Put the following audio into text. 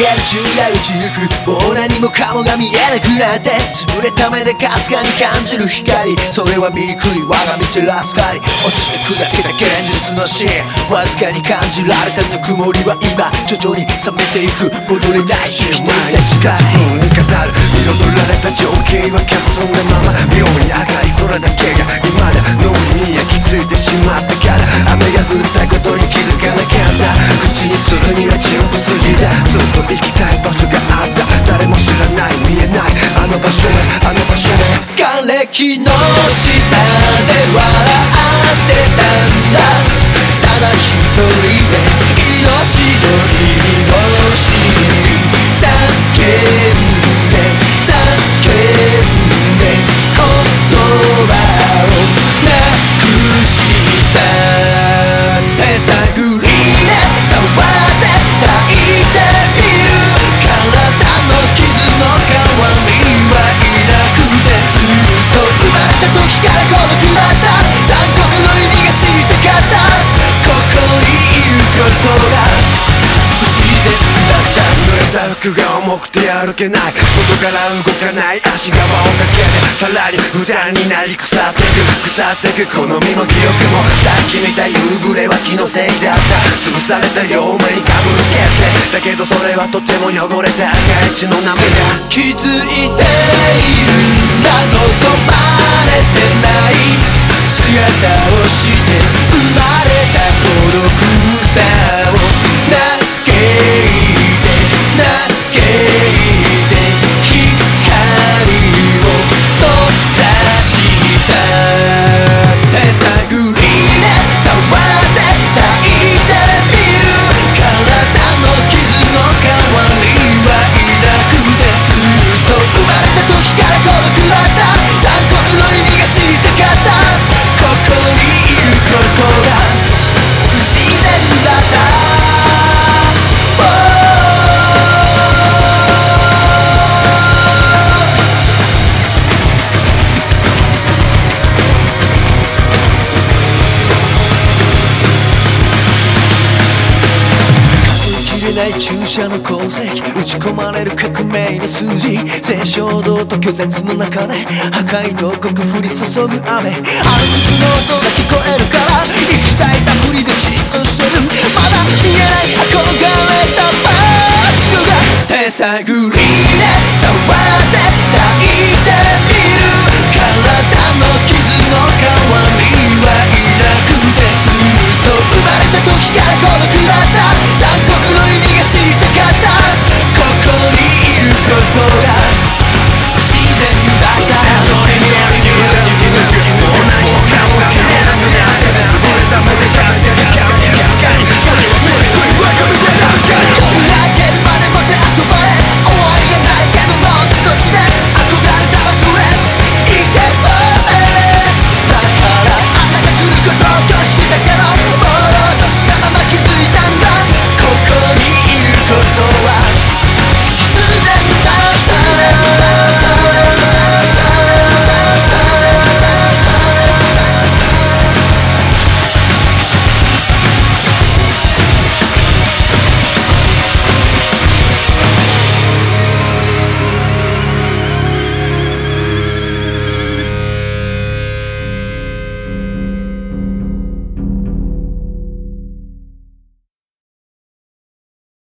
える宙が打ち抜くもう何もかもが見えなくなって潰れた目でかすかに感じる光それは醜い我が見てらすかり落ちて砕けた現実のシーンわずかに感じられたぬくもりは今徐々に冷めていく戻れない生きていた時代に語る彩られた情景はかすんだまま妙に赤い空だけが未だ脳に焼き付いてしまったから雨が降った場所へあの場所へ瓦礫の下で笑ってたんだ。ただ一人歩けない。元から動かない。足側をかけてさらに不安になり腐ってく。腐ってく。この身も記憶も。さっき見た夕暮れは気のせいだった。潰された両目にかぶる血だけどそれはとても汚れた赤い。血の涙気づいている。んだ望まれて注射の鉱石打ち込まれる革命の数字戦衝動と拒絶の中で破壊と刻降り注ぐ雨。ある靴の音が聞こえるか